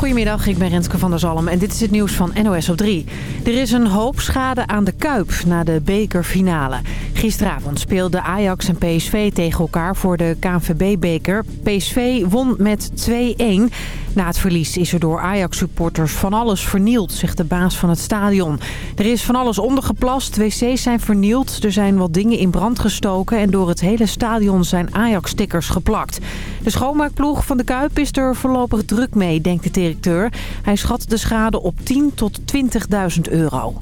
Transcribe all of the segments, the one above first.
Goedemiddag, ik ben Renske van der Zalm en dit is het nieuws van NOS op 3. Er is een hoop schade aan de Kuip na de bekerfinale. Gisteravond speelden Ajax en PSV tegen elkaar voor de KNVB-beker. PSV won met 2-1. Na het verlies is er door Ajax-supporters van alles vernield, zegt de baas van het stadion. Er is van alles ondergeplast, wc's zijn vernield, er zijn wat dingen in brand gestoken... en door het hele stadion zijn Ajax-stickers geplakt. De schoonmaakploeg van de Kuip is er voorlopig druk mee, denkt de directeur. Hij schat de schade op 10 tot 20.000 euro.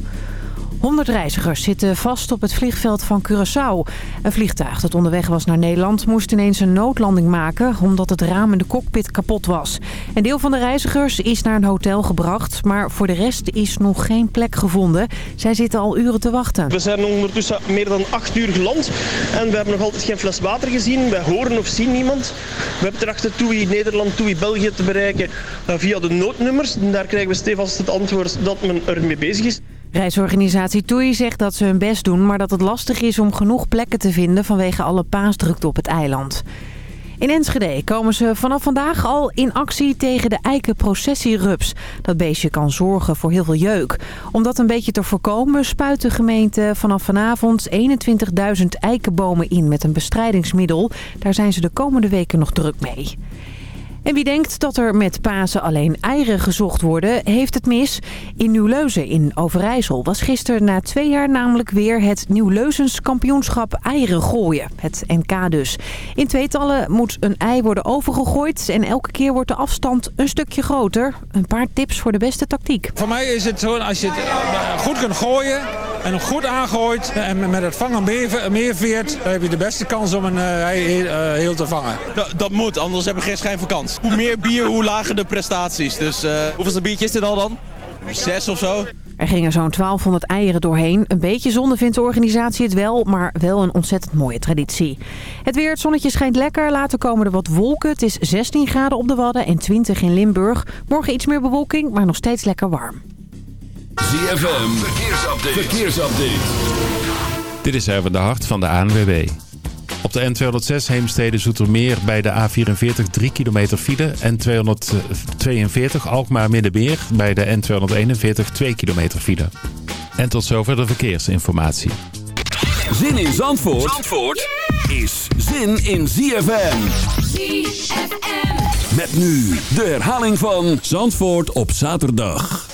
100 reizigers zitten vast op het vliegveld van Curaçao. Een vliegtuig dat onderweg was naar Nederland moest ineens een noodlanding maken... omdat het raam in de cockpit kapot was. Een deel van de reizigers is naar een hotel gebracht... maar voor de rest is nog geen plek gevonden. Zij zitten al uren te wachten. We zijn ondertussen meer dan 8 uur geland en we hebben nog altijd geen fles water gezien. Wij horen of zien niemand. We hebben trachten TUI Nederland, TUI België te bereiken eh, via de noodnummers. Daar krijgen we stevast het antwoord dat men ermee bezig is. Reisorganisatie TUI zegt dat ze hun best doen, maar dat het lastig is om genoeg plekken te vinden vanwege alle paasdrukte op het eiland. In Enschede komen ze vanaf vandaag al in actie tegen de eikenprocessierups. Dat beestje kan zorgen voor heel veel jeuk. Om dat een beetje te voorkomen spuit de gemeente vanaf vanavond 21.000 eikenbomen in met een bestrijdingsmiddel. Daar zijn ze de komende weken nog druk mee. En wie denkt dat er met Pasen alleen eieren gezocht worden, heeft het mis. In Nieuw-Leuzen in Overijssel was gisteren na twee jaar namelijk weer het Nieuw-Leuzens kampioenschap eieren gooien. Het NK dus. In tweetallen moet een ei worden overgegooid en elke keer wordt de afstand een stukje groter. Een paar tips voor de beste tactiek. Voor mij is het zo, als je het eh, goed kunt gooien en hem goed aangooit en met het vangen meeveert, dan heb je de beste kans om een ei eh, heel te vangen. Dat, dat moet, anders hebben we geen Hoe meer bier, hoe lager de prestaties. Dus uh, hoeveelste biertje is dit al dan? Zes of zo? Er gingen zo'n 1200 eieren doorheen. Een beetje zonde vindt de organisatie het wel, maar wel een ontzettend mooie traditie. Het weer, het zonnetje schijnt lekker. Later komen er wat wolken. Het is 16 graden op de Wadden en 20 in Limburg. Morgen iets meer bewolking, maar nog steeds lekker warm. ZFM, verkeersupdate. verkeersupdate. Dit is even de hart van de ANWB. Op de N206 Heemstede Zoetermeer bij de A44 3 kilometer file. N242 Alkmaar Middenbeer bij de N241 2 kilometer file. En tot zover de verkeersinformatie. Zin in Zandvoort, Zandvoort is zin in ZFM. ZFM. Met nu de herhaling van Zandvoort op zaterdag.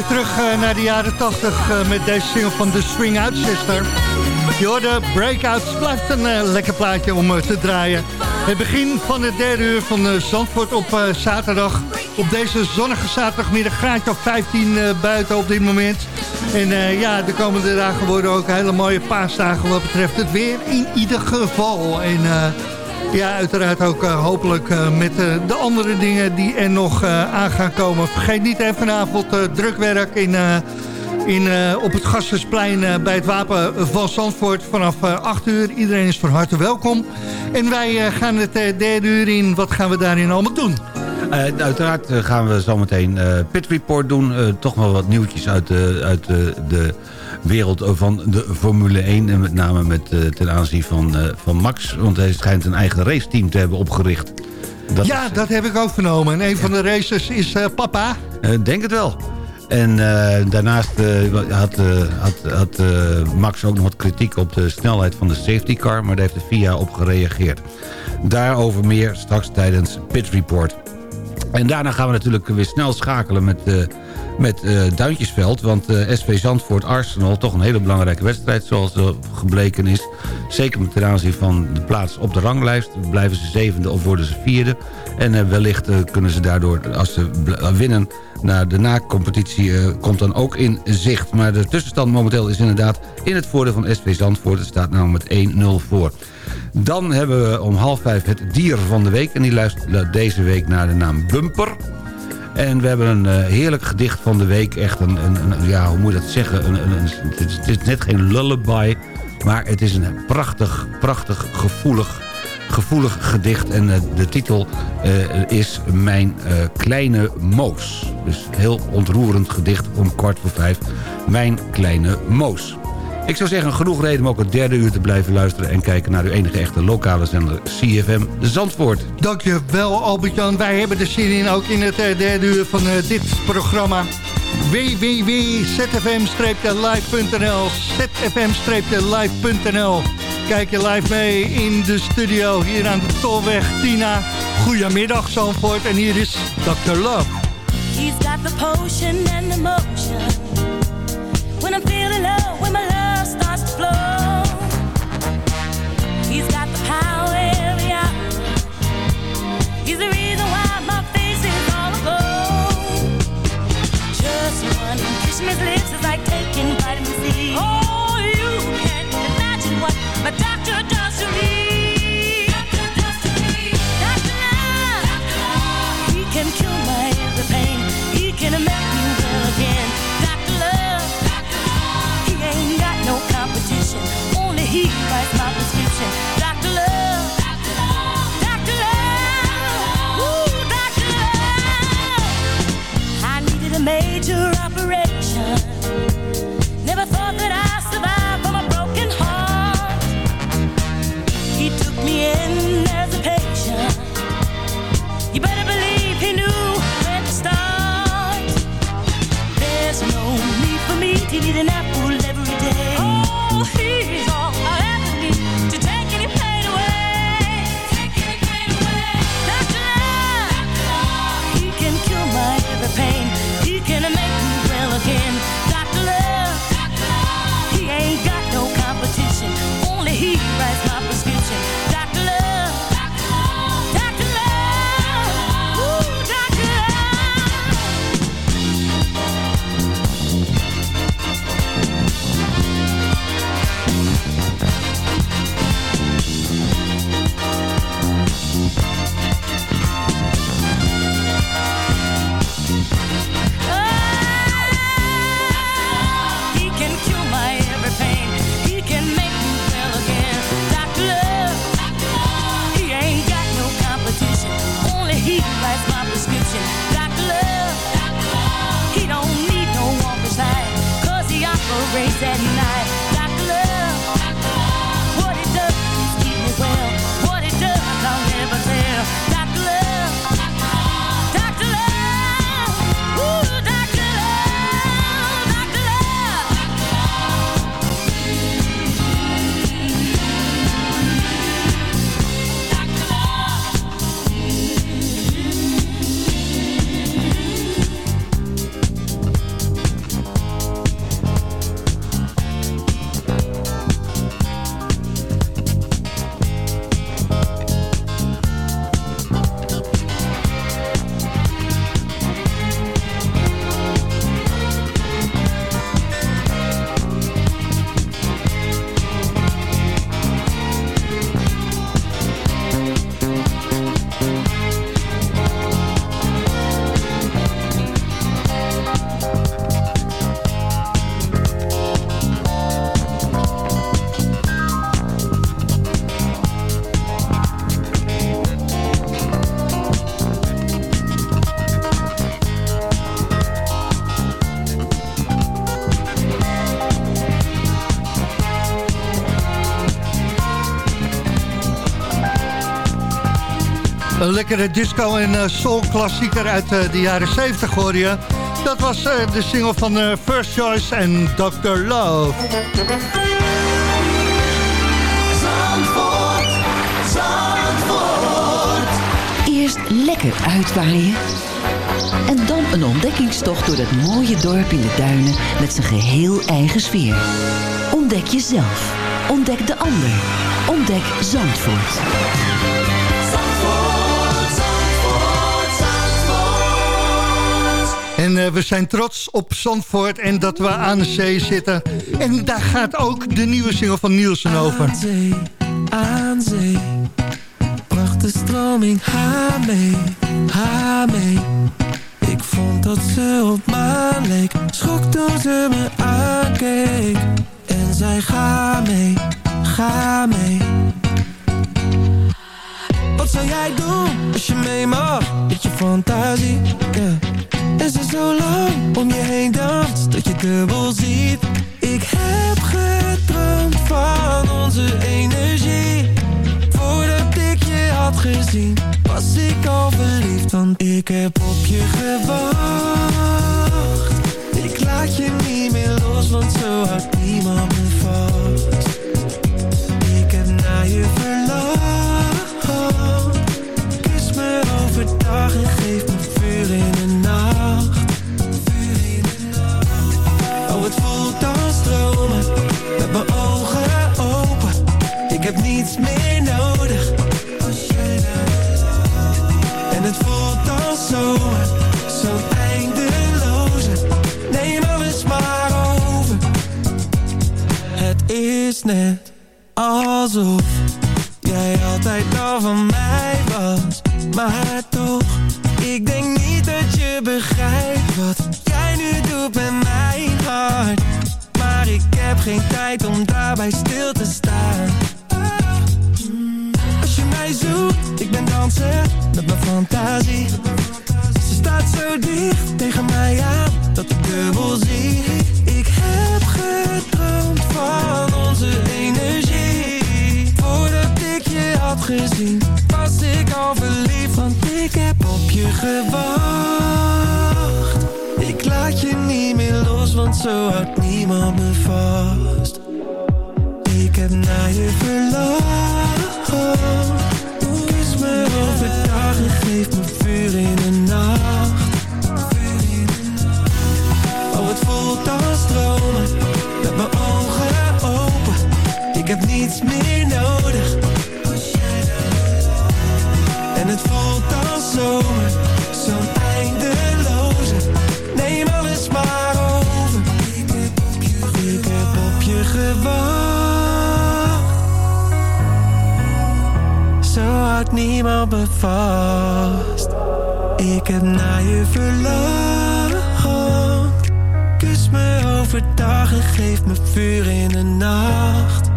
En we gingen terug uh, naar de jaren 80 uh, met deze single van The Swing Out Sister. Je hoorde Breakouts, blijft een uh, lekker plaatje om te draaien. Het begin van het derde uur van Zandvoort op zaterdag. Op deze zonnige zaterdagmiddag, graadje of 15 buiten op dit moment. En ja, de komende dagen worden ook hele mooie paasdagen wat betreft het weer in ieder geval. En ja, uiteraard ook uh, hopelijk uh, met uh, de andere dingen die er nog aan gaan komen. Vergeet niet even vanavond drukwerk in, in, op het Gasthuisplein bij het Wapen van Zandvoort vanaf 8 uur. Iedereen is van harte welkom. En wij gaan het derde uur in. Wat gaan we daarin allemaal doen? uiteraard gaan we zometeen Pit Report doen. toch wel wat nieuwtjes uit, de, uit de wereld van de Formule 1. En met name met, uh, ten aanzien van, uh, van Max. Want hij schijnt een eigen raceteam te hebben opgericht. Dat ja, is, dat heb ik ook vernomen. En een van de racers is papa. denk het wel. En daarnaast had, had, had Max ook nog wat kritiek op de snelheid van de safety car. Maar daar heeft de FIA op gereageerd. Daarover meer straks tijdens Pit Report. En daarna gaan we natuurlijk weer snel schakelen met met uh, Duintjesveld. Want eh, SV Zandvoort Arsenal, toch een hele belangrijke wedstrijd zoals uh, gebleken is. Zeker ten aanzien van de plaats op de ranglijst. Blijven ze zevende of worden ze vierde. En wellicht kunnen ze daardoor, als ze winnen... naar de na-competitie komt dan ook in zicht. Maar de tussenstand momenteel is inderdaad in het voordeel van SV Zandvoort. Het staat namelijk met 1-0 voor. Dan hebben we om half vijf het dier van de week. En die luistert deze week naar de naam Bumper. En we hebben een uh, heerlijk gedicht van de week. Echt een, een, een ja, hoe moet je dat zeggen? Een, het, is, is, net geen lullaby, maar het is een prachtig, prachtig, gevoelig, gevoelig gedicht. En uh, de titel uh, is Mijn Kleine Moos. Dus heel ontroerend gedicht om kwart voor vijf. Mijn Kleine Moos. Ik zou zeggen, genoeg reden om ook het derde uur te blijven luisteren... en kijken naar uw enige echte lokale zender CFM Zandvoort. Dankjewel Albert-Jan. Wij hebben de zin in ook in het uh, derde uur van uh, dit programma www.zfm-live.nl zfm-live.nl Kijk je live mee in de studio hier aan de Tolweg Tina. Goedemiddag Zandvoort en hier is Dr. Love. He's got the potion and the motion When I'm feeling low, when my love doctor does to me. you need an apple lekkere disco- en uh, soul-klassieker uit uh, de jaren 70 hoor je. Dat was uh, de single van First Choice en Dr. Love. Zandvoort, Zandvoort. Eerst lekker uitwaaien. En dan een ontdekkingstocht door dat mooie dorp in de duinen met zijn geheel eigen sfeer. Ontdek jezelf. Ontdek de ander. Ontdek Zandvoort. En uh, we zijn trots op Zandvoort en dat we aan de zee zitten. En daar gaat ook de nieuwe single van Nielsen over. Aan zee, aan zee. Bracht de stroming haar mee, haar mee. Ik vond dat ze op me leek. Schrok toen ze me aankeek. En zei ga mee, ga mee. Wat zou jij doen als je mee mag? Met je fantasie. En ze zo lang om je heen danst Dat je dubbel ziet. Ik heb gedroomd van onze energie. Voordat ik je had gezien Was ik al verliefd Want ik heb op je gewacht. Ik laat je niet meer los Want zo houdt niemand me Ik heb houdt vast Ik heb naar je verlangd Kus me overdag en geef me vuur in de nacht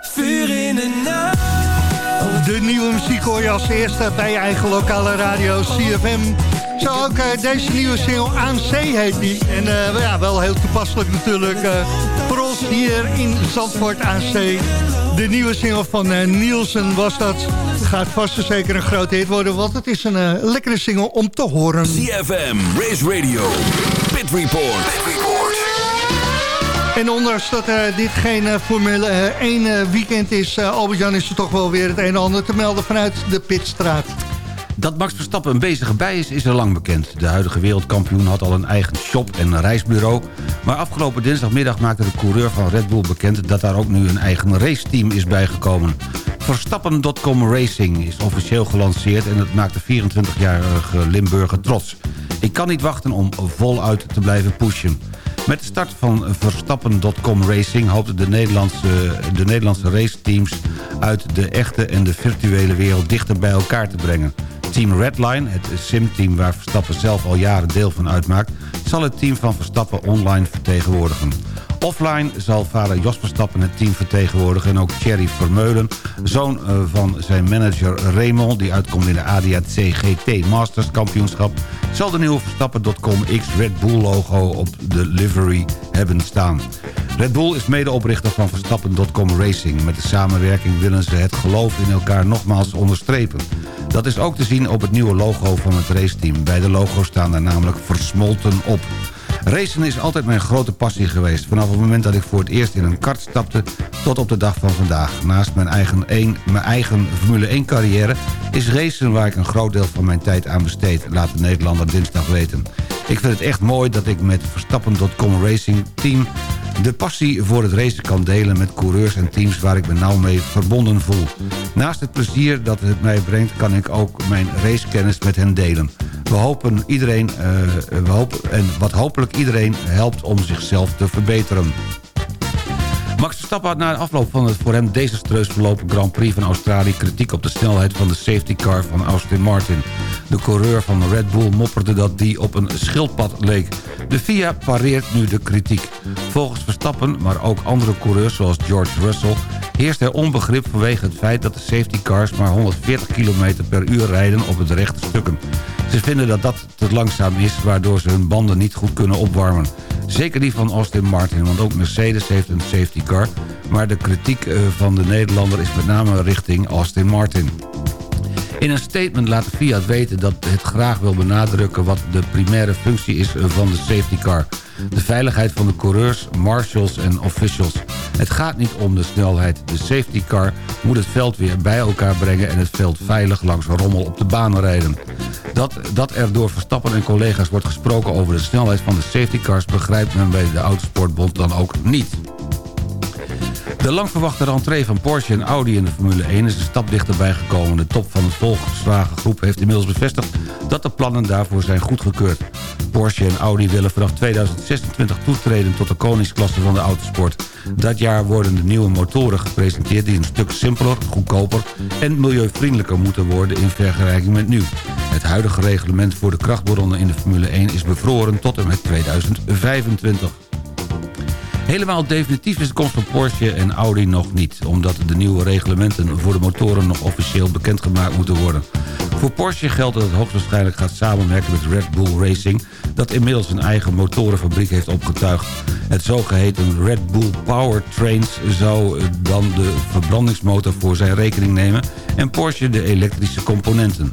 Vuur in de nacht De nieuwe muziek hoor je als eerste bij je eigen lokale radio CFM. Zo ook uh, deze nieuwe single Aan Zee heet die. En uh, ja, wel heel toepasselijk natuurlijk uh, voor ons hier in Zandvoort aan Zee. De nieuwe single van Nielsen was dat. Gaat vast en zeker een grote hit worden, want het is een lekkere single om te horen. CFM, Race Radio, Pit Report. Pit Report. En ondanks dat uh, dit geen Formule 1 uh, weekend is... Albert-Jan is er toch wel weer het een en ander te melden vanuit de Pitstraat. Dat Max Verstappen een bezige bij is, is al lang bekend. De huidige wereldkampioen had al een eigen shop en reisbureau... maar afgelopen dinsdagmiddag maakte de coureur van Red Bull bekend... dat daar ook nu een eigen raceteam is bijgekomen. Verstappen.com Racing is officieel gelanceerd... en het maakt de 24-jarige Limburger trots. Ik kan niet wachten om voluit te blijven pushen. Met de start van Verstappen.com Racing hoopt de Nederlandse, de Nederlandse raceteams uit de echte en de virtuele wereld dichter bij elkaar te brengen. Team Redline, het simteam waar Verstappen zelf al jaren deel van uitmaakt... zal het team van Verstappen online vertegenwoordigen. Offline zal vader Jos Verstappen het team vertegenwoordigen... en ook Thierry Vermeulen, zoon eh, van zijn manager Raymond... die uitkomt in de ADAC GT Masters kampioenschap... zal de nieuwe Verstappen.com X Red Bull logo op de livery hebben staan. Red Bull is medeoprichter van Verstappen.com Racing. Met de samenwerking willen ze het geloof in elkaar nogmaals onderstrepen. Dat is ook te zien op het nieuwe logo van het raceteam. Beide logo's staan er namelijk versmolten op. Racen is altijd mijn grote passie geweest. Vanaf het moment dat ik voor het eerst in een kart stapte tot op de dag van vandaag. Naast mijn eigen, een, mijn eigen Formule 1 carrière is racen waar ik een groot deel van mijn tijd aan besteed. Laat de Nederlander dinsdag weten. Ik vind het echt mooi dat ik met Verstappen.com Racing Team de passie voor het racen kan delen met coureurs en teams waar ik me nauw mee verbonden voel. Naast het plezier dat het mij brengt kan ik ook mijn racekennis met hen delen. We hopen iedereen, uh, we hopen, en wat hopelijk iedereen helpt om zichzelf te verbeteren. Max Verstappen had na de afloop van het voor hem desastreus verlopen Grand Prix van Australië... kritiek op de snelheid van de safety car van Austin Martin. De coureur van Red Bull mopperde dat die op een schildpad leek. De FIA pareert nu de kritiek. Volgens Verstappen, maar ook andere coureurs zoals George Russell... heerst er onbegrip vanwege het feit dat de safety cars maar 140 km per uur rijden op het rechte stukken. Ze vinden dat dat te langzaam is, waardoor ze hun banden niet goed kunnen opwarmen. Zeker die van Austin Martin, want ook Mercedes heeft een safety car... maar de kritiek eh, van de Nederlander is met name richting Austin Martin. In een statement laat Fiat weten dat het graag wil benadrukken... wat de primaire functie is van de safety car. De veiligheid van de coureurs, marshals en officials. Het gaat niet om de snelheid. De safety car moet het veld weer bij elkaar brengen... en het veld veilig langs rommel op de baan rijden. Dat, dat er door Verstappen en collega's wordt gesproken over de snelheid van de safety cars... begrijpt men bij de Autosportbond dan ook niet. De lang verwachte rentree van Porsche en Audi in de Formule 1 is een stap dichterbij gekomen. De top van het Volkswagen groep heeft inmiddels bevestigd dat de plannen daarvoor zijn goedgekeurd. Porsche en Audi willen vanaf 2026 toetreden tot de koningsklasse van de autosport. Dat jaar worden de nieuwe motoren gepresenteerd die een stuk simpeler, goedkoper en milieuvriendelijker moeten worden in vergelijking met nu. Het huidige reglement voor de krachtbronnen in de Formule 1 is bevroren tot en met 2025. Helemaal definitief is de komst van Porsche en Audi nog niet... omdat de nieuwe reglementen voor de motoren nog officieel bekendgemaakt moeten worden. Voor Porsche geldt dat het hoogstwaarschijnlijk gaat samenwerken met Red Bull Racing... dat inmiddels een eigen motorenfabriek heeft opgetuigd. Het zogeheten Red Bull Powertrains zou dan de verbrandingsmotor voor zijn rekening nemen... en Porsche de elektrische componenten.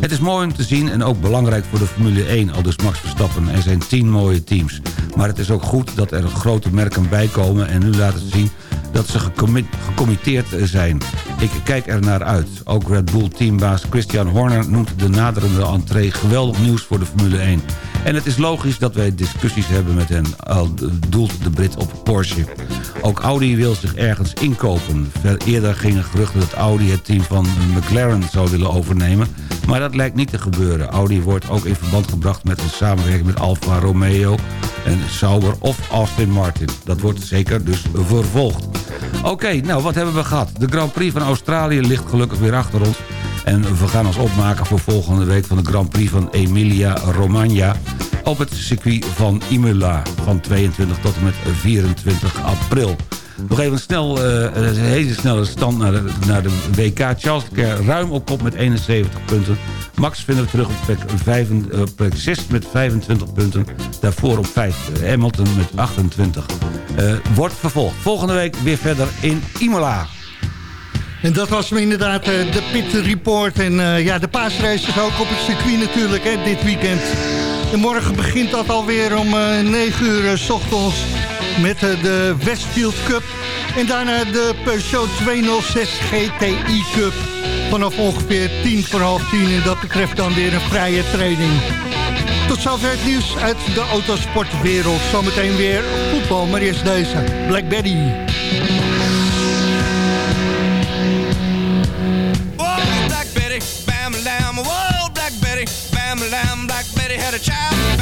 Het is mooi om te zien en ook belangrijk voor de Formule 1, al dus Max Verstappen. Er zijn tien mooie teams. Maar het is ook goed dat er grote merken bij komen en nu laten zien dat ze gecommitteerd zijn. Ik kijk er naar uit. Ook Red Bull teambaas Christian Horner noemt de naderende entree geweldig nieuws voor de Formule 1. En het is logisch dat wij discussies hebben met hen, al doelt de Brit op Porsche. Ook Audi wil zich ergens inkopen. Eerder gingen geruchten dat Audi het team van McLaren zou willen overnemen. Maar dat lijkt niet te gebeuren. Audi wordt ook in verband gebracht met een samenwerking met Alfa Romeo en Sauber of Austin Martin. Dat wordt zeker dus vervolgd. Oké, nou wat hebben we gehad? De Grand Prix van Australië ligt gelukkig weer achter ons. En we gaan ons opmaken voor volgende week van de Grand Prix van Emilia-Romagna... op het circuit van Imola van 22 tot en met 24 april. Nog even snel, uh, een hele snelle stand naar de, naar de WK. Charles Leclerc ruim op kop met 71 punten. Max vinden we terug op plek, 5, uh, plek 6 met 25 punten. Daarvoor op 5 uh, Hamilton met 28. Uh, wordt vervolgd. Volgende week weer verder in Imola. En dat was me inderdaad uh, de Pit Report. En uh, ja, de paasrace is ook op het circuit natuurlijk, hè, dit weekend. En morgen begint dat alweer om uh, 9 uur s ochtends met de Westfield Cup. En daarna de Peugeot 206 GTI Cup. Vanaf ongeveer 10 voor half 10. En dat betreft dan weer een vrije training. Tot zover het nieuws uit de autosportwereld. Zometeen weer voetbal, maar eerst deze. Black Betty. A child.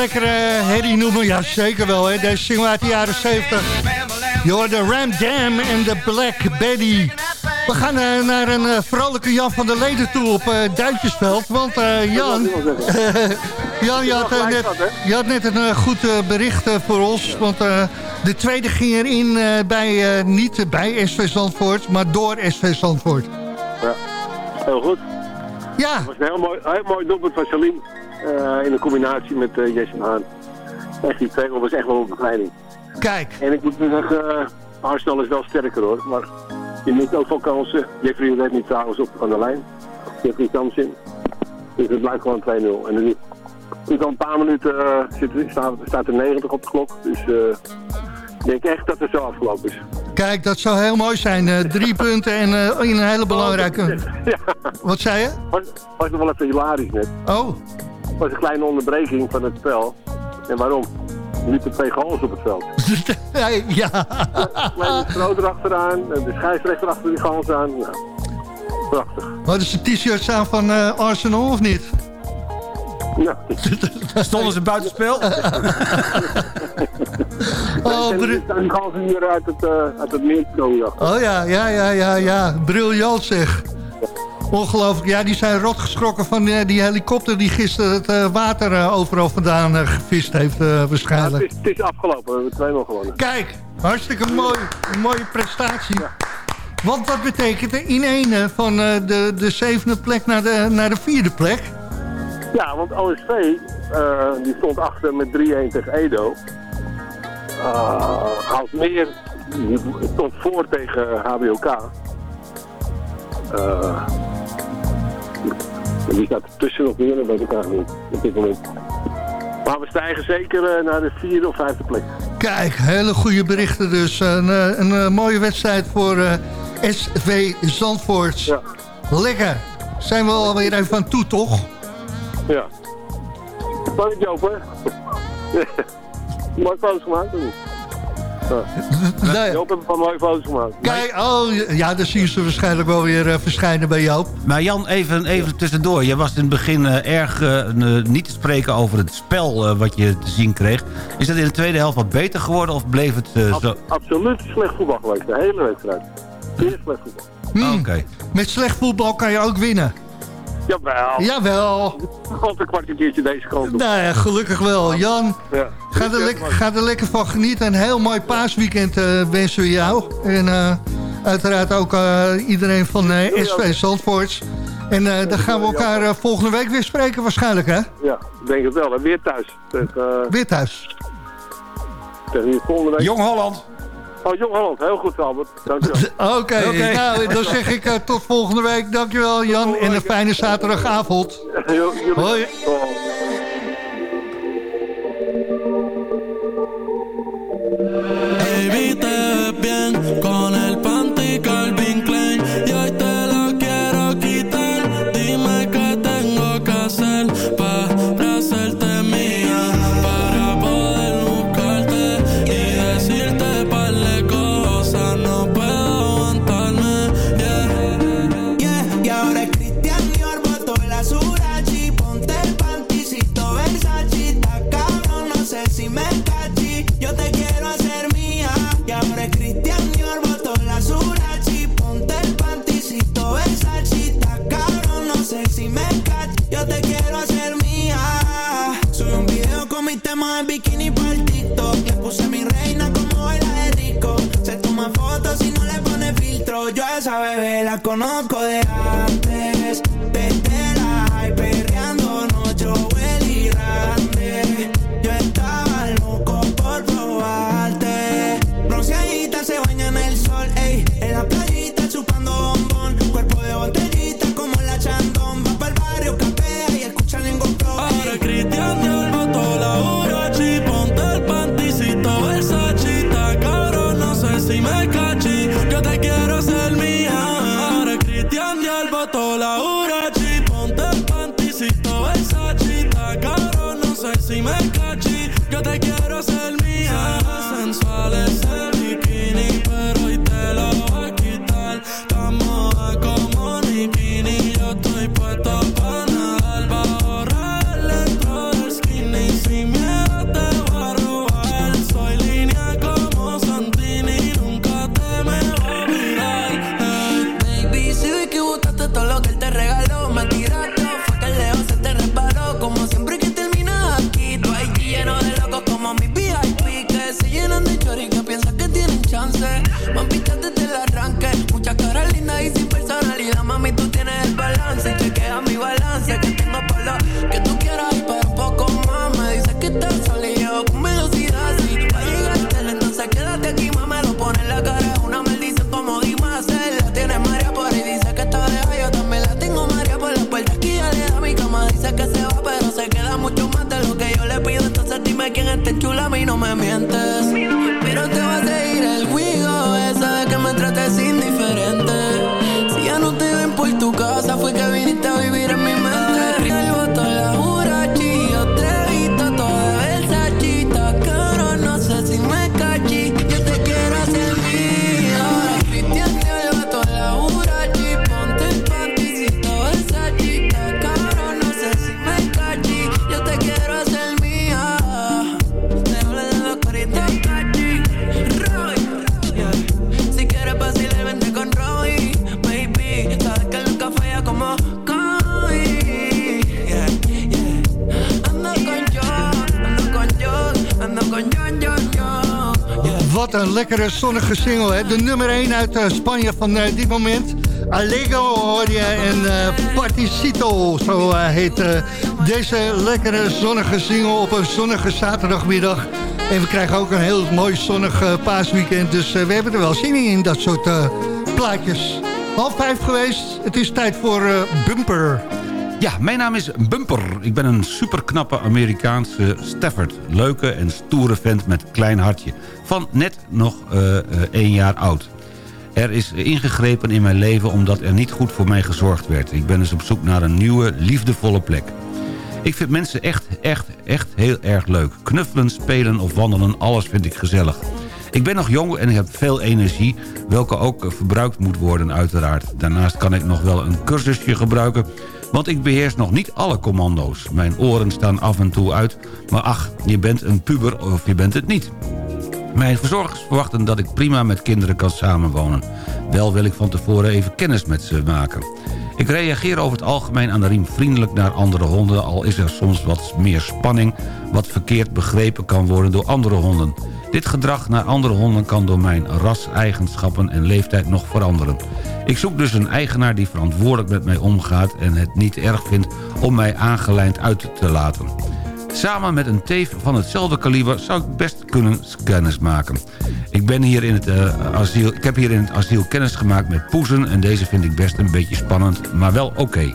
Lekkere herrie noemen? Ja, zeker wel. Hè? Deze single uit de jaren 70. Je hoort de Ram Dam en de Black Betty. We gaan eh, naar een eh, vrolijke Jan van der Leden toe op eh Duintjesveld. Want eh, Jan, Jan je, had, eh, net, net een eh, goed eh, bericht eh, voor ons. Want eh, de tweede ging erin eh, bij, eh, niet bij SV Zandvoort, maar door SV Zandvoort. Ja, heel goed. Ja. Het was een heel mooi, heel mooi doelpunt van Salim. eh, in een combinatie met uh, Jason Haan. Echt, die twee was echt wel een bevrijding. Kijk. En ik moet zeggen, uh, Arsenal is wel sterker hoor. Maar je mist ook veel kansen. Jeffrey let niet trouwens op aan de lijn. Jeffrey kans in. Dus het blijft gewoon 2-0. En er is al een paar minuten uh, zit, staat, staat er 90 op de klok. Dus ik denk echt dat het zo afgelopen is. Kijk, dat zou heel mooi zijn. Uh, drie punten en uh, in een hele belangrijke... Ja. Wat zei je? Was, was nog wel even hilarisch net. Oh. Het was een kleine onderbreking van het spel. En waarom? Er liepen twee goals op het veld. ja. Kleine stroot erachteraan. De scheidsrechter achter die goals aan. Nou, prachtig. Hadden ze t-shirts aan van uh, Arsenal of niet? Ja. Stonden ze buitenspel? oh, die gaan ze hier uit het, uh, uit het. Oh ja, ja, ja, ja, ja. Briljant zeg. Ongelooflijk. Ja, die zijn rot geschrokken van uh, die helikopter die gisteren het uh, water uh, overal vandaan gevist heeft waarschijnlijk. Ja, het, is, het, is, afgelopen. We hebben 2-0 gewonnen. Kijk, hartstikke mooi. Een mooie prestatie. Ja. Want wat betekent er in ene van de, de zevende plek naar de, naar de vierde plek? Ja, want OSV die stond achter met 3-1 tegen Edo. Houdt meer stond voor tegen HBOK. Uh, die staat tussen nog meer, dat weet ik eigenlijk niet op dit moment. Maar we stijgen zeker naar de vierde of vijfde plek. Kijk, hele goede berichten dus. Een, een, een mooie wedstrijd voor uh, SV Zandvoort. Ja. Lekker. Zijn we alweer even aan toe, toch? Ja. Spannend open. Mooi foto's gemaakt, of niet? Ja. Nee. Joop heeft een paar mooie foto's gemaakt. Kijk, oh, ja, dan zien ze waarschijnlijk wel weer uh, verschijnen bij Joop. Maar Jan, even, even tussendoor. Je was in het begin uh, erg uh, niet te spreken over het spel wat je te zien kreeg. Is dat in de tweede helft wat beter geworden of bleef het Ab zo... Absoluut slecht voetbal geweest, de hele wedstrijd. Zeer slecht voetbal. Hmm. Oké. Okay. Met slecht voetbal kan je ook winnen. Jawel. Jawel. God, een kwartiertje deze kant op. Nou ja, gelukkig wel. Jan, Ja. ga er, lek- ga er lekker van genieten. Een heel mooi paasweekend eh, wensen we jou. En eh, uiteraard ook eh, iedereen van SV Zandvoorts. En eh, dan gaan we elkaar eh, volgende week weer spreken waarschijnlijk, hè? Ja, ik denk het wel. En weer thuis. Tegen, eh, Weer thuis. tegen volgende week. Jong Holland. Oh, Jong Holland. Heel goed, Albert. Dankjewel. Oké, Oké. nou, dan zeg ik eh, tot volgende week. Dankjewel Jan en een fijne zaterdagavond. Hoi. Baby, te ves bien con el panty Calvin Klein la conozco de lekkere zonnige single, hè? De nummer 1 uit eh, Spanje van eh, dit moment. Allego hoor je en eh Particito, zo heet deze lekkere zonnige single op een zonnige zaterdagmiddag. En we krijgen ook een heel mooi zonnig paasweekend, dus we hebben er wel zin in, in dat soort plaatjes. Half vijf geweest, het is tijd voor Bumper. Ja, mijn naam is Bumper. Ik ben een superknappe Amerikaanse Stafford. Leuke en stoere vent met klein hartje. Van net nog eh, eh, één jaar oud. Er is ingegrepen in mijn leven omdat er niet goed voor mij gezorgd werd. Ik ben dus op zoek naar een nieuwe, liefdevolle plek. Ik vind mensen echt, echt, echt heel erg leuk. Knuffelen, spelen of wandelen, alles vind ik gezellig. Ik ben nog jong en ik heb veel energie, welke ook eh, verbruikt moet worden uiteraard. Daarnaast kan ik nog wel een cursusje gebruiken, want ik beheers nog niet alle commando's. Mijn oren staan af en toe uit, maar ach, je bent een puber of je bent het niet. Mijn verzorgers verwachten dat ik prima met kinderen kan samenwonen. Wel wil ik van tevoren even kennis met ze maken. Ik reageer over het algemeen aan de riem vriendelijk naar andere honden... al is er soms wat meer spanning... wat verkeerd begrepen kan worden door andere honden. Dit gedrag naar andere honden kan door mijn ras-eigenschappen en leeftijd nog veranderen. Ik zoek dus een eigenaar die verantwoordelijk met mij omgaat... en het niet erg vindt om mij aangelijnd uit te laten. Samen met een teef van hetzelfde kaliber zou ik best kunnen kennis maken. Ik, ben hier in het, uh, asiel, ik heb hier in het asiel kennis gemaakt met poezen... en deze vind ik best een beetje spannend, maar wel oké.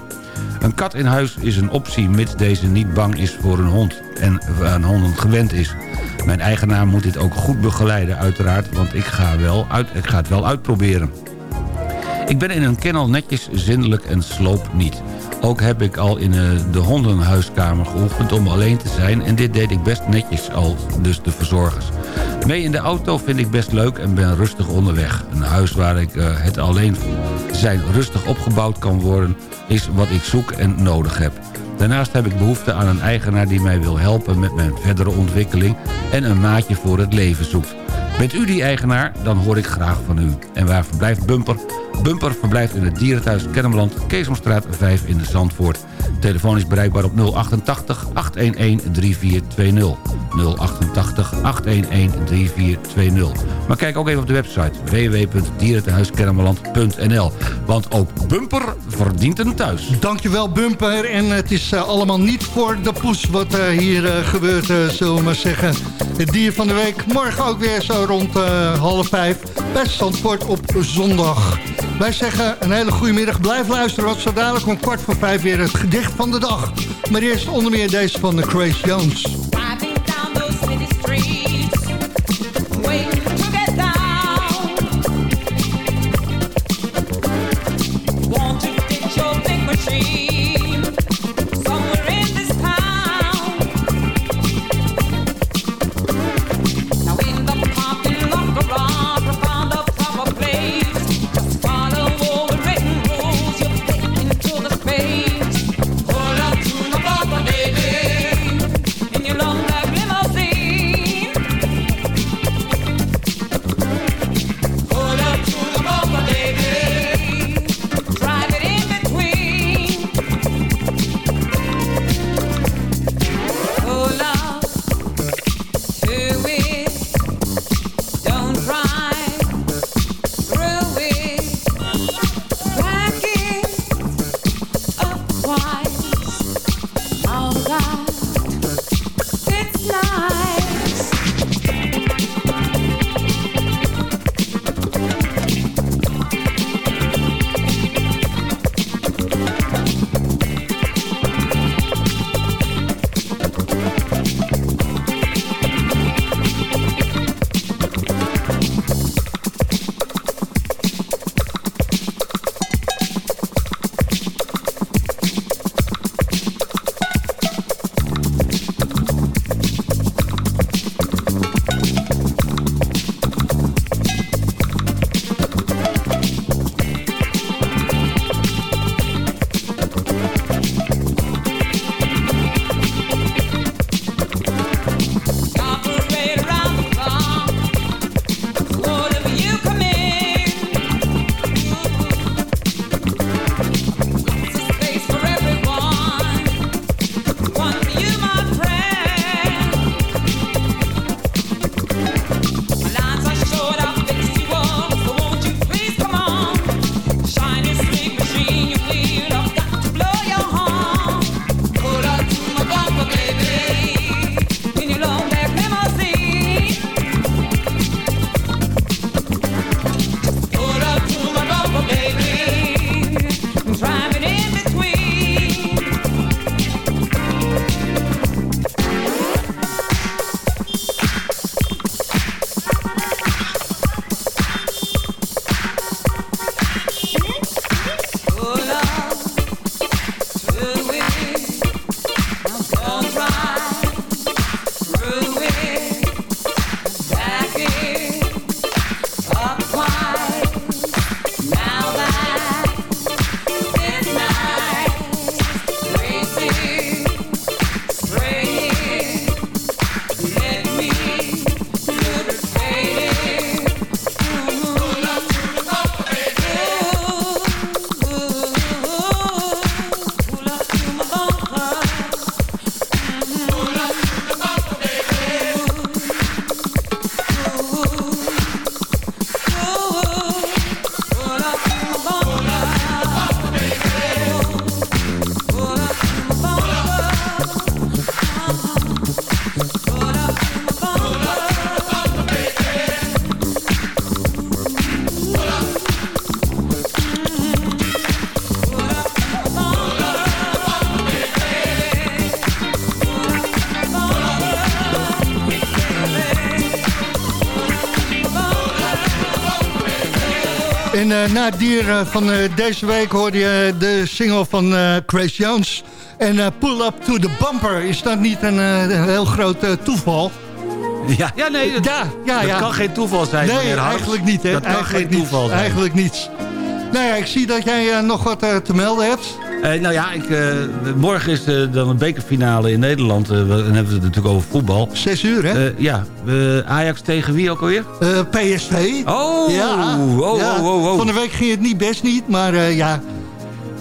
Een kat in huis is een optie mits deze niet bang is voor een hond... en aan honden gewend is. Mijn eigenaar moet dit ook goed begeleiden uiteraard... want ik ga, wel uit, ik ga het wel uitproberen. Ik ben in een kennel netjes, zindelijk en sloop niet... Ook heb ik al in eh, de hondenhuiskamer geoefend om alleen te zijn... en dit deed ik best netjes al, dus de verzorgers. Mee in de auto vind ik best leuk en ben rustig onderweg. Een huis waar ik uh, het alleen zijn rustig opgebouwd kan worden... is wat ik zoek en nodig heb. Daarnaast heb ik behoefte aan een eigenaar die mij wil helpen met mijn verdere ontwikkeling... en een maatje voor het leven zoekt. Bent u die eigenaar? Dan hoor ik graag van u. En waar verblijft Bumper? Bumper verblijft in het dierenthuis Kennemerland, Keesomstraat 5 in de Zandvoort. Telefoon is bereikbaar op 088 811 3420. 088 811 3420. Maar kijk ook even op de website www.dierentehuiskennemerland.nl. Want ook Bumper verdient een thuis. Dankjewel Bumper. En het is uh, allemaal niet voor de poes wat uh, hier gebeurt, zullen we maar zeggen. Het dier van de week morgen ook weer zo rond half vijf. Bij op zondag. Wij zeggen een hele goede middag. Blijf luisteren, want zo dadelijk om kwart voor vijf weer het gedicht van de dag. Maar eerst onder meer deze van de Grace Jones. En na het dier eh, van eh, deze week hoorde je de single van eh Grace Jones. En eh, Pull Up to the Bumper. Is dat niet een, eh, een heel groot eh, toeval? Ja, ja nee, dat, Ja, ja, dat ja. kan geen toeval zijn, Nee, eigenlijk niet. Hè? Dat kan eigenlijk geen niet. toeval zijn. Eigenlijk niets. Nou ja, ik zie dat jij eh, nog wat eh, te melden hebt. Eh, nou ja, ik, eh, morgen is eh, dan een bekerfinale in Nederland. Dan hebben we het natuurlijk over voetbal. Zes uur, hè? Ja, Ajax tegen wie ook alweer? PSV. Oh, ja. oh, oh, oh. Van de week ging het niet best niet, maar ja...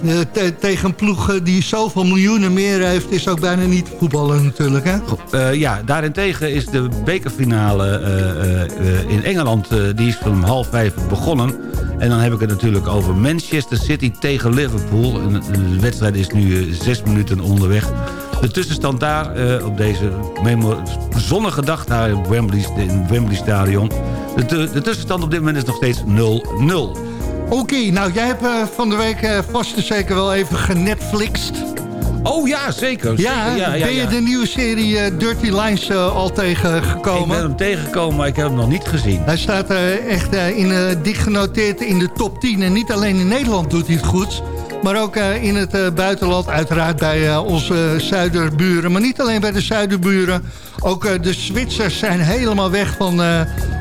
eh, te- tegen een ploeg eh, die zoveel miljoenen meer heeft... is ook bijna niet voetballen natuurlijk, hè? Eh, ja, daarentegen is de bekerfinale in Engeland... die is om half vijf begonnen. En dan heb ik het natuurlijk over Manchester City tegen Liverpool. De wedstrijd is nu zes minuten onderweg. De tussenstand daar op deze zonnige dag daar in Wembley, in Wembley Stadion. De, de tussenstand op dit moment is nog steeds 0-0. Oké, nou jij hebt eh, van de week eh, vast en zeker wel even genetflixt. Oh ja, zeker. Ja, zeker. ja, ja, ben je de nieuwe serie eh, Dirty Lines al Ik tegengekomen? ben hem tegengekomen, maar ik heb hem nog niet gezien. Hij staat echt in, dik genoteerd in de top 10. En niet alleen in Nederland doet hij het goed. Maar ook eh, in het eh, buitenland. Uiteraard bij eh, onze zuiderburen. Maar niet alleen bij de zuiderburen. Ook de Zwitsers zijn helemaal weg van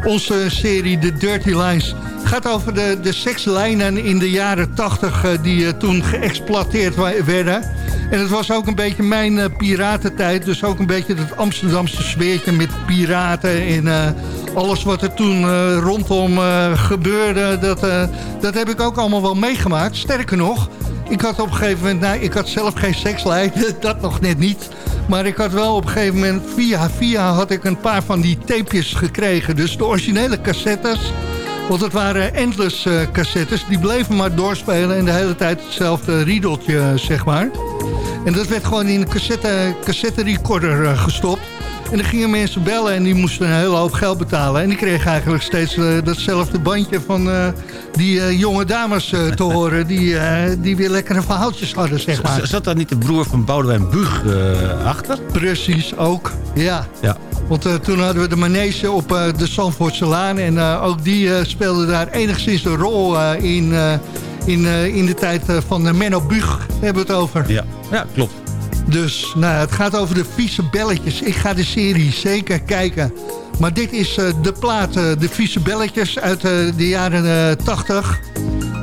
onze serie The Dirty Lines. Het gaat over de, de sekslijnen in de jaren 80 eh, die toen geëxploiteerd werden. En het was ook een beetje mijn eh, piratentijd. Dus ook een beetje het Amsterdamse sfeertje met piraten. En alles wat er toen rondom gebeurde. Dat, dat heb ik ook allemaal wel meegemaakt. Sterker nog, ik had op een gegeven moment... Nou, ik had zelf geen sekslijn, dat nog net niet. Maar ik had wel op een gegeven moment... Via via had ik een paar van die tapejes gekregen. Dus de originele cassettes... Want het waren endless eh, cassettes. Die bleven maar doorspelen en de hele tijd hetzelfde riedeltje, zeg maar. En dat werd gewoon in een cassette, cassette recorder eh, gestopt. En dan gingen mensen bellen en die moesten een hele hoop geld betalen. En die kregen eigenlijk steeds eh, datzelfde bandje van eh, die eh, jonge dames te horen... Die, die weer lekkere verhaaltjes hadden, zeg maar. Z- Zat daar niet de broer van Boudewijn Buug achter? Precies, ook. Ja. Ja. Want toen hadden we de manege op de Zandvoortse Laan. En ook die speelde daar enigszins een rol in, in, in de tijd van Menno Bug. Hebben we het over. Ja, ja klopt. Dus nou, het gaat over de vieze belletjes. Ik ga de serie zeker kijken. Maar dit is eh, de plaat, eh, de vieze belletjes uit eh, de jaren eh, 80.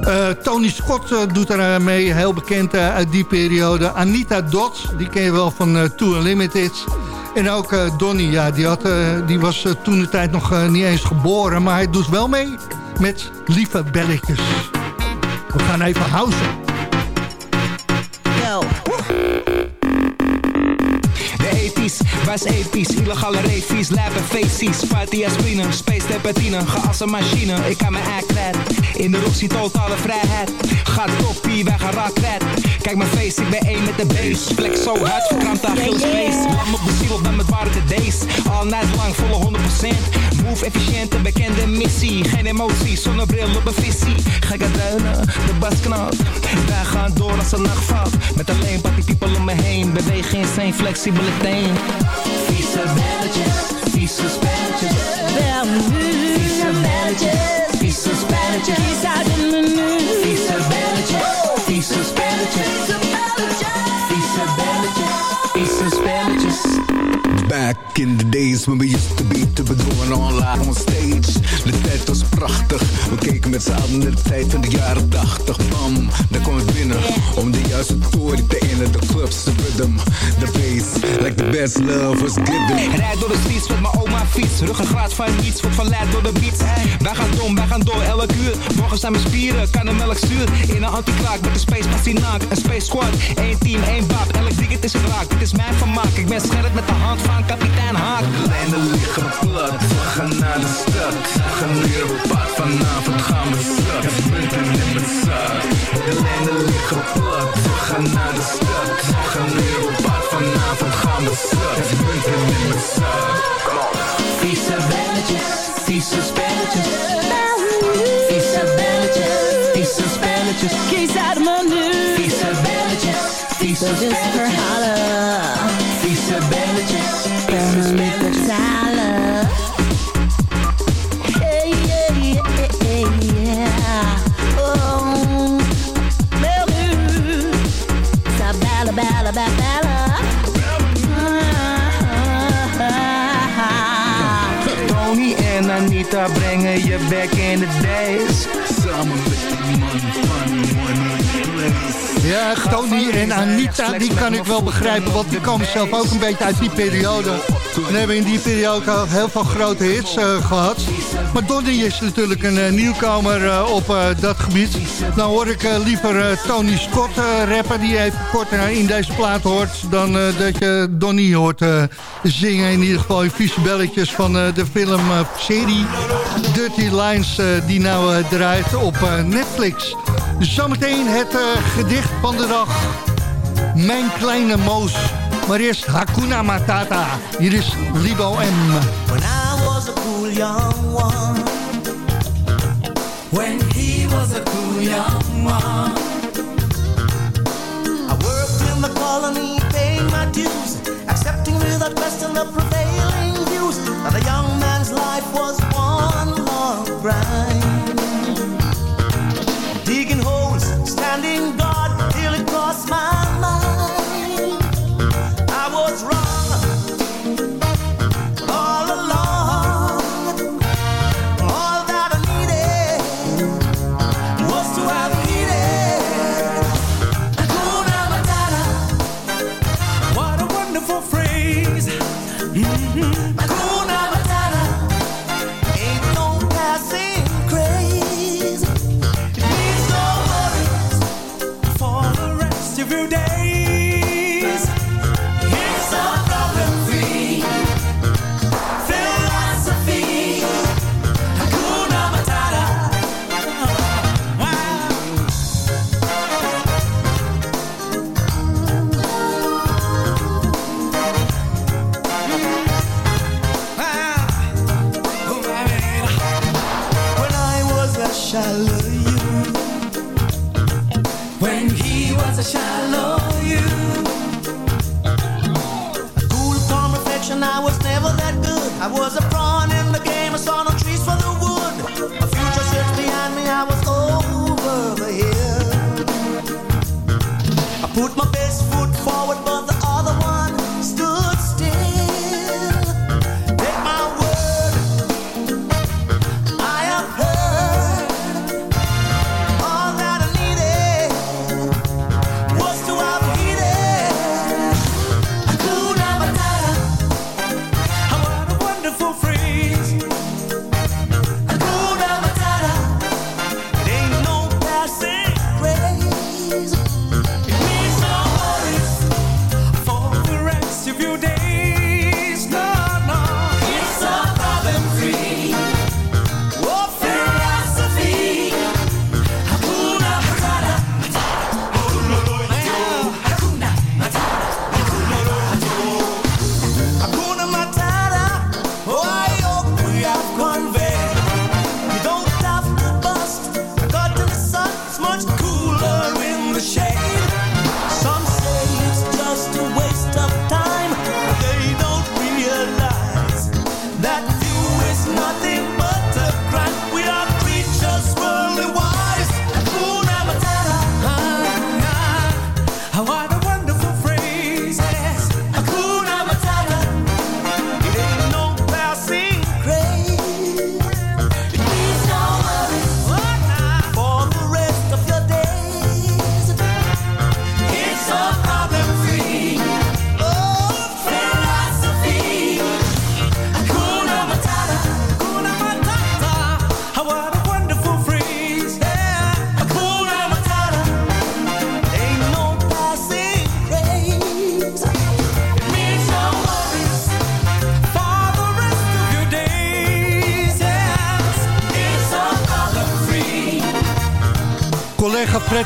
Eh, Tony Scott doet er mee, heel bekend uit die periode. Anita Dot, die ken je wel van Too Unlimited. En ook Donny, ja, die, had, die was toen de tijd nog niet eens geboren. Maar hij doet wel mee met lieve belletjes. We gaan even housen. Yo. De 80s, was episch, illegale refies, lijpe feesties, party aspirine, space terpentine, geassen machine, ik kan mijn act kwijt, in de roxy totale vrijheid, gaat toppie, wij gaan raak kijk mijn face, ik ben één met de bass, flex zo hard, verkrampt Achillespees, lam op bezield, ben met de days, all night lang, volle 100%, move efficiënt, een bekende missie, geen emoties, zonnebril op een visie, gekke duinen, de basknal, wij gaan door als een nacht valt, met alleen party people om me heen, beweeg insane, flexibel meteen. Vieze belletjes, vieze spelletjes. Wel nu. Vieze belletjes, vieze spelletjes. Kies uit het menu. Vieze belletjes, Back in the days when we used to be to be going on live on stage. De tijd was prachtig. Met z'n allen naar de tijd van de jaren 80. Bam, daar kwam ik binnen. Om de juiste tory te innen. De clubs, de rhythm, de bass. Like the best love was given. Rijd door de streets met mijn oma fiets. Ruggengraat van niets, wordt verleid door de beats. Wij gaan dom, wij gaan door elk uur. Morgen zijn mijn spieren, kan de melk zuur. In een anti-kraak met een space naak. Een space squad, één team, één bab. Elk ding is het raak, dit is mijn vermaak. Ik ben scherp met de hand van kapitein Haak. De lijnen liggen plat, we gaan naar de stad. We gaan weer op pad, vanavond gaan we zat. Het munten in mijn zak. De lijnen liggen plat, we gaan naar de stad. We gaan weer op pad, vanavond gaan we zat. Het munten in mijn zak. Vieze belletjes, vieze spelletjes. Vieze belletjes, vieze spelletjes. Kies uit het menu. Vieze belletjes, vieze spelletjes. Vieze Anita brengen je back in the days. Samen met die man van. Ja, Tony en Anita, die kan ik wel begrijpen, want die komen zelf ook een beetje uit die periode. En hebben in die periode ook heel veel grote hits uh, gehad. Maar Donny is natuurlijk een uh, nieuwkomer uh, op dat gebied. Nou hoor ik liever Tony Scott rappen, die even kort in deze plaat hoort, dan dat je Donny hoort zingen. In ieder geval in vieze belletjes van de filmserie Dirty Lines, die nou draait op Netflix. Zometeen het gedicht van de dag. Mijn kleine moos. Maar eerst Hakuna Matata. Hier is Libo M. When I was a cool young one. When he was a cool young one. I worked in the colony, paying my dues. Accepting the prevailing views. A young man's life was one long grind.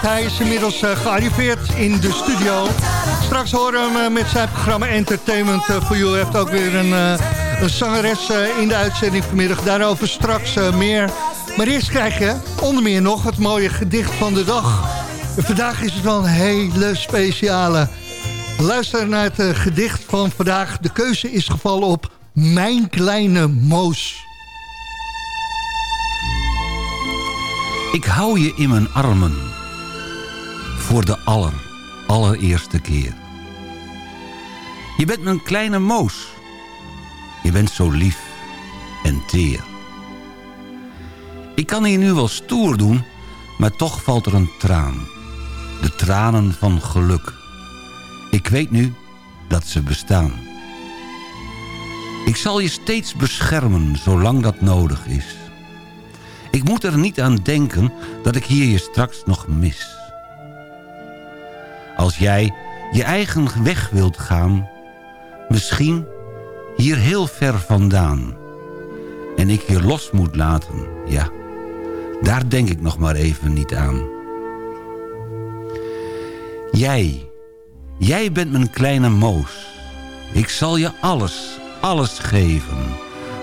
Hij is inmiddels eh, gearriveerd in de studio. Straks horen we hem eh, met zijn programma Entertainment eh, for You. Hij heeft ook weer een, eh, een zangeres eh, in de uitzending vanmiddag. Daarover straks eh, meer. Maar eerst krijg je onder meer nog het mooie gedicht van de dag. Vandaag is het wel een hele speciale. Luister naar het eh, gedicht van vandaag. De keuze is gevallen op Mijn Kleine Moos. Ik hou je in mijn armen. Voor de aller, allereerste keer. Je bent mijn kleine moos. Je bent zo lief en teer. Ik kan hier nu wel stoer doen, maar toch valt er een traan. De tranen van geluk. Ik weet nu dat ze bestaan. Ik zal je steeds beschermen, zolang dat nodig is. Ik moet er niet aan denken dat ik hier je straks nog mis. Als jij je eigen weg wilt gaan, misschien hier heel ver vandaan... en ik je los moet laten, ja, daar denk ik nog maar even niet aan. Jij, jij bent mijn kleine moos. Ik zal je alles, alles geven.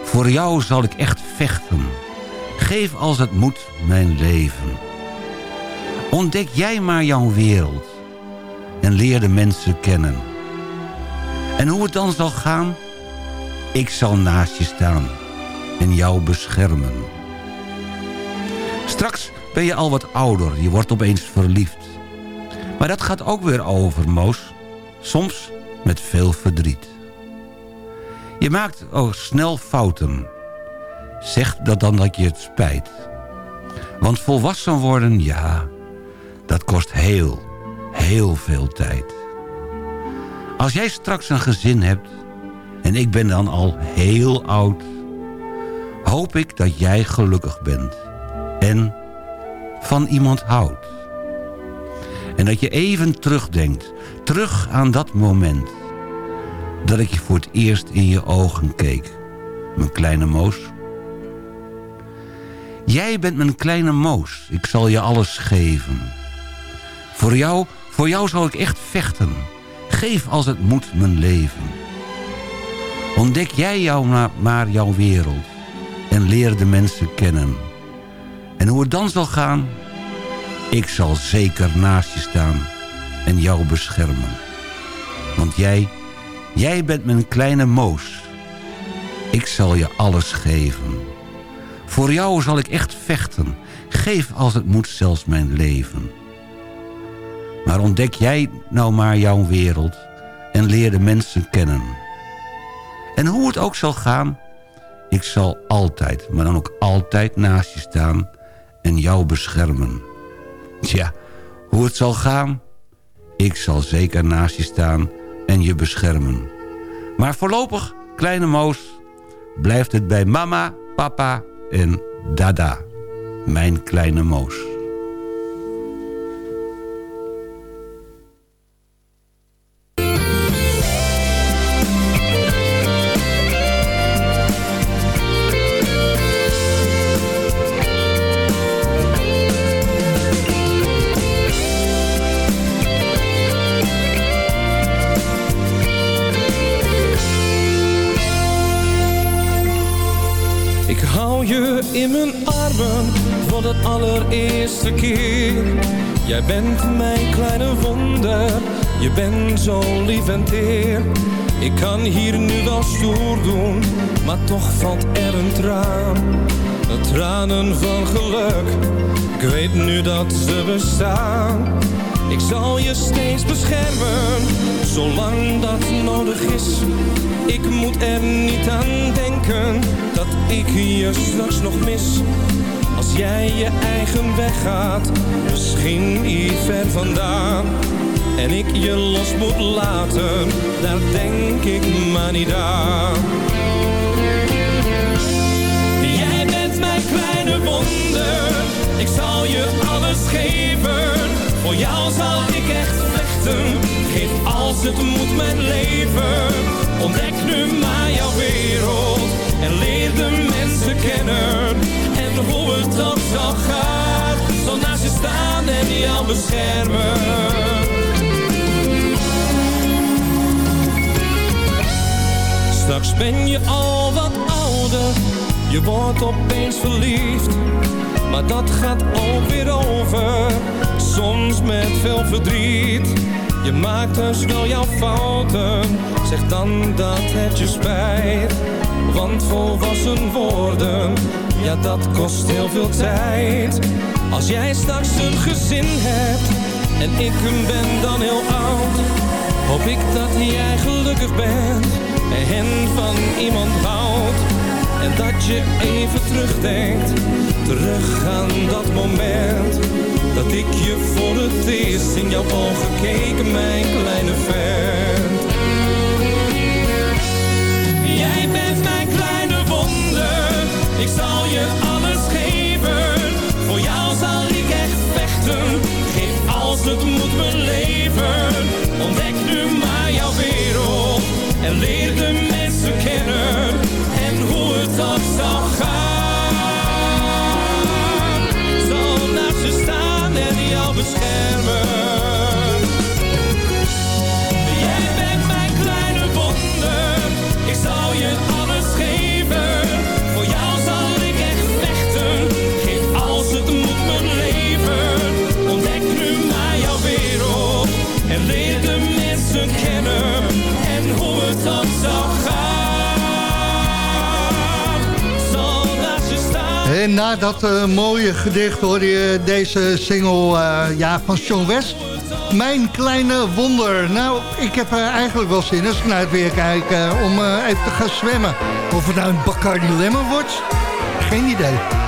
Voor jou zal ik echt vechten. Geef als het moet mijn leven. Ontdek jij maar jouw wereld. En leer de mensen kennen. En hoe het dan zal gaan? Ik zal naast je staan. En jou beschermen. Straks ben je al wat ouder. Je wordt opeens verliefd. Maar dat gaat ook weer over, Moos. Soms met veel verdriet. Je maakt ook snel fouten. Zeg dat dan dat je het spijt. Want volwassen worden, ja, dat kost heel, heel veel tijd. Als jij straks een gezin hebt... en ik ben dan al heel oud... hoop ik dat jij gelukkig bent. En van iemand houdt. En dat je even terugdenkt. Terug aan dat moment. Dat ik je voor het eerst in je ogen keek. Mijn kleine moos. Jij bent mijn kleine moos. Ik zal je alles geven. Voor jou, voor jou zal ik echt vechten. Geef als het moet mijn leven. Ontdek jij jou maar, jouw wereld. En leer de mensen kennen. En hoe het dan zal gaan... Ik zal zeker naast je staan en jou beschermen. Want jij, jij bent mijn kleine moos. Ik zal je alles geven. Voor jou zal ik echt vechten. Geef als het moet zelfs mijn leven. Maar ontdek jij nou maar jouw wereld en leer de mensen kennen. En hoe het ook zal gaan, ik zal altijd, maar dan ook altijd naast je staan en jou beschermen. Tja, hoe het zal gaan? Ik zal zeker naast je staan en je beschermen. Maar voorlopig, kleine moos, blijft het bij mama, papa en dada. Mijn kleine moos. Je in mijn armen voor de allereerste keer. Jij bent mijn kleine wonder, je bent zo lief en teer. Ik kan hier nu wel stoer doen, maar toch valt er een traan. De tranen van geluk, ik weet nu dat ze bestaan. Ik zal je steeds beschermen, zolang dat nodig is. Ik moet er niet aan denken, dat ik je straks nog mis. Als jij je eigen weg gaat, misschien hier ver vandaan. En ik je los moet laten, daar denk ik maar niet aan. Jij bent mijn kleine wonder, ik zal je alles geven. Voor jou zal ik echt vechten, geef als het moet mijn leven. Ontdek nu maar jouw wereld en leer de mensen kennen. En hoe het ook zal gaan, zal naast je staan en jou beschermen. Straks ben je al wat ouder, je wordt opeens verliefd. Maar dat gaat ook weer over, soms met veel verdriet. Je maakt dus wel jouw fouten, zeg dan dat het je spijt. Want volwassen worden, ja dat kost heel veel tijd. Als jij straks een gezin hebt, en ik ben dan heel oud. Hoop ik dat jij gelukkig bent, en van iemand houdt. En dat je even terugdenkt, terug aan dat keek, mijn kleine vent. Jij bent mijn kleine wonder, ik zal je alles geven. Voor jou zal ik echt vechten, geef als het moet mijn leven. Ontdek nu maar jouw wereld en leer de En na dat eh, mooie gedicht hoorde je deze single eh, ja, van Sean West. Mijn kleine wonder. Nou, ik heb er eigenlijk wel zin als ik naar het weer kijk eh, om eh, even te gaan zwemmen. Of het nou een Bacardi Lemon wordt, geen idee.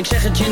Ik zeg het je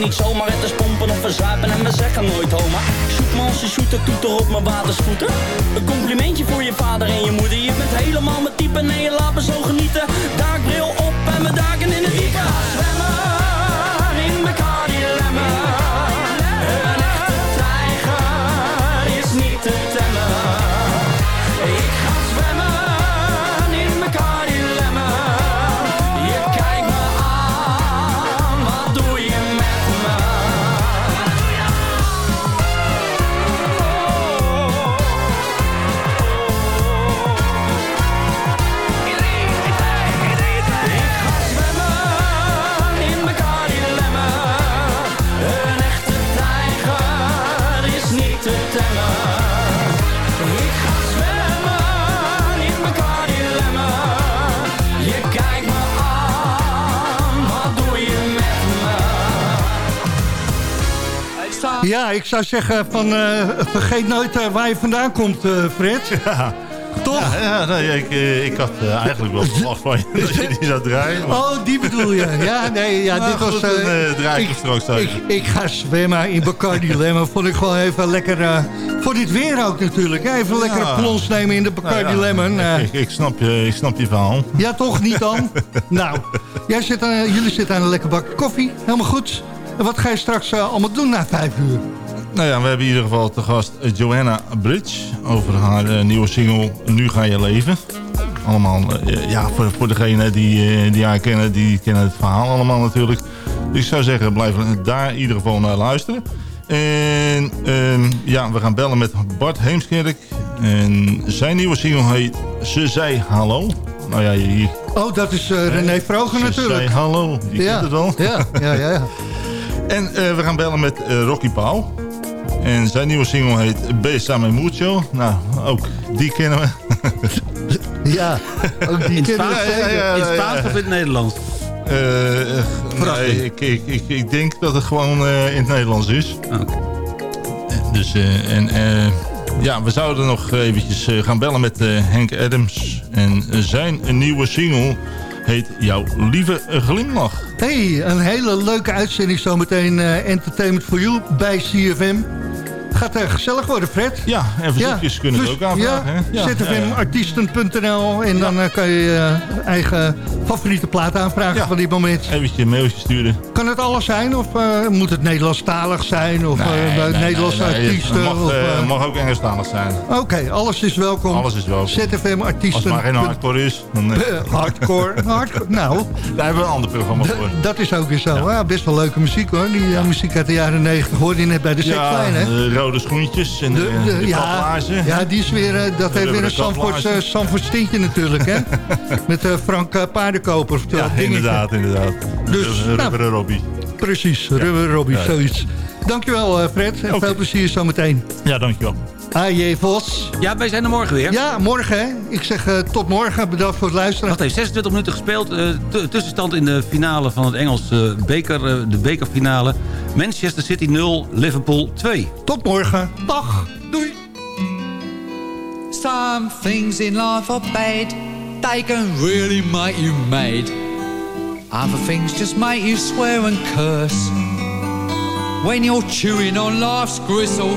Ja, ik zou zeggen van eh, vergeet nooit eh, waar je vandaan komt, eh, Fred. Ja. Toch? Ja, ja nee, ik, ik had eigenlijk wel verwacht van je dat je die zou draaien. maar- Oh, die bedoel je. Ja, nee, ja, Nou, dit was... goed, eh, draai ik ik, ik, ik ga zwemmen in Bacardi Lemon. Vond ik gewoon even lekker... voor dit weer ook natuurlijk. hè. Even lekker Ja. plons nemen in de Bacardi Nou ja, Lemon. ik, ik, snap je, ik snap je verhaal. ja, toch? Niet dan? nou, jij zit aan, jullie zitten aan een lekker bak koffie. Helemaal goed. En wat ga je straks eh, allemaal doen na vijf uur? Nou ja, we hebben in ieder geval te gast Joanna Bridge over haar eh, nieuwe single Nu ga je leven. Allemaal, eh, ja, voor, voor degenen die, die haar kennen, die kennen het verhaal allemaal natuurlijk. Dus ik zou zeggen, blijf daar in ieder geval naar luisteren. En ehm, ja, we gaan bellen met Bart Heemskerk. En zijn nieuwe single heet Ze zei hallo. Nou ja, hier. Oh, dat is uh, René Vroger natuurlijk. Zei hallo, je ja. kent het wel. Ja, ja, ja. ja. en uh, we gaan bellen met uh, Rocky Pauw. En zijn nieuwe single heet Besame Mucho. Nou, ook die kennen we. ja, ook die in kennen Spaans, we. Ja, ja, in Spaans of in het Nederlands? nee, ik, ik, ik, ik, denk dat het gewoon in het Nederlands is. Okay. Dus, en ja, we zouden nog eventjes gaan bellen met Henk Adams. En zijn nieuwe single heet Jouw Lieve Glimlach. Hey, een hele leuke uitzending zometeen uh, Entertainment for You bij CFM. Gaat er gezellig worden, Fred? Ja, en verzoekjes ja. kunnen we ook aanvragen. Ja, ja zfmartiesten.nl en dan uh, kan je je uh, eigen favoriete plaat aanvragen van dit moment. Even een mailtje sturen. Kan het alles zijn of uh, moet het Nederlandstalig zijn? Of nee, nee, Nederlandse nee, artiesten? Het mag, of, mag ook Engelstalig zijn. Oké, okay, alles is welkom. Alles is welkom. Artiesten. Als het maar geen hardcore is. Dan, hardcore, hardcore. Nou. Daar hebben we een ander programma voor. Dat is ook weer zo. Ja. Ja, best wel leuke muziek hoor. Die ja. muziek uit de jaren 90 hoorde je net bij de hè? De rode schoentjes en de, de, de ja, ja, die is weer, uh, dat heeft weer een Zandvoorts uh, natuurlijk, hè? Met uh, Frank Paardenkoper. Ja, inderdaad, inderdaad. Dus, Rubberen nou, Robbie. Precies, Rubberen Robbie, ja. zoiets. Dankjewel Fred en okay. veel plezier zometeen. Ja, dankjewel. A.J. Vos. Ja, wij zijn er morgen weer. Ja, morgen hè. Ik zeg uh, tot morgen. Bedankt voor het luisteren. Wacht even, 26 minuten gespeeld. Uh, tussenstand in de finale van het Engels uh, beker, de bekerfinale. Manchester City 0, Liverpool 2. Tot morgen. Dag. Doei. Some things in life are bad. They can really make you mad. Other things just make you swear and curse. When you're chewing on life's gristle,